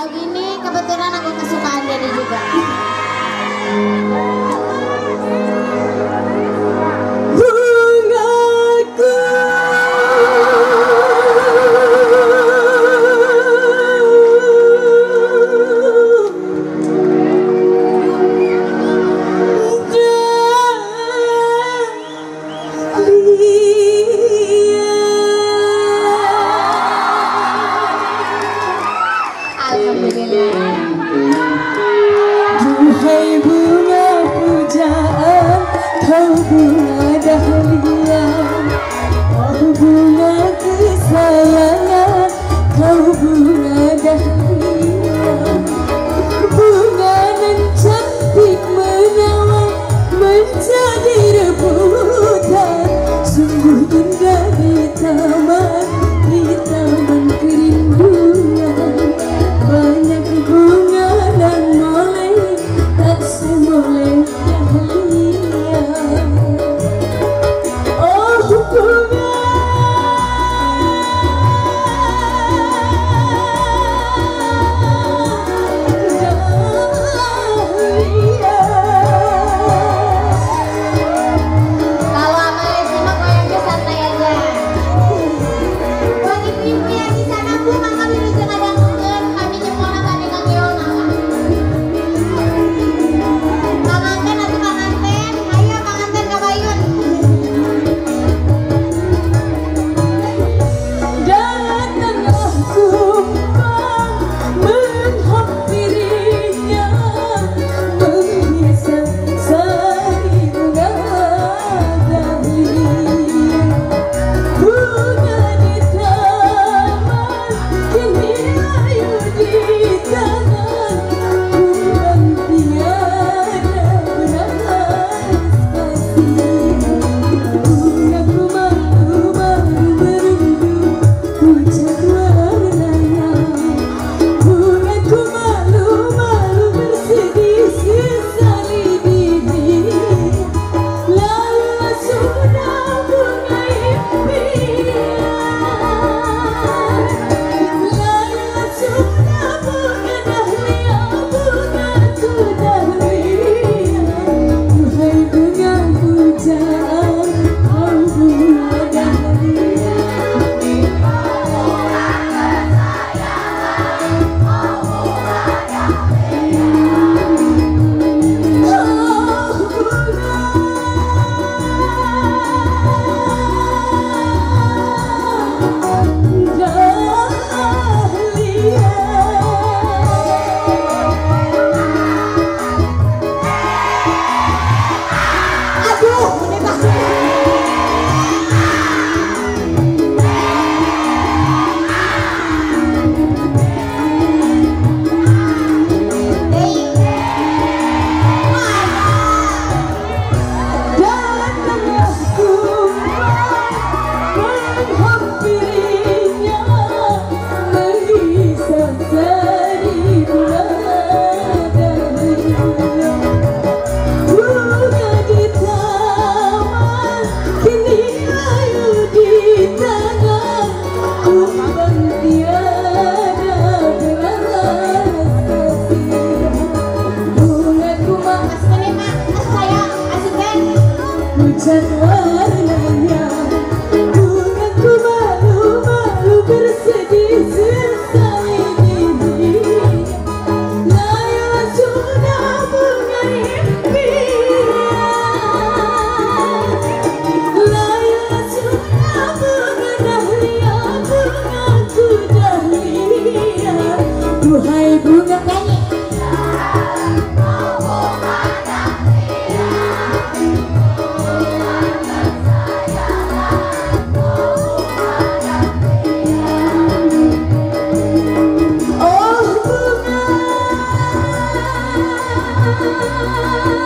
Lagu ini kebetulan aku kesukaan Dedi juga. love.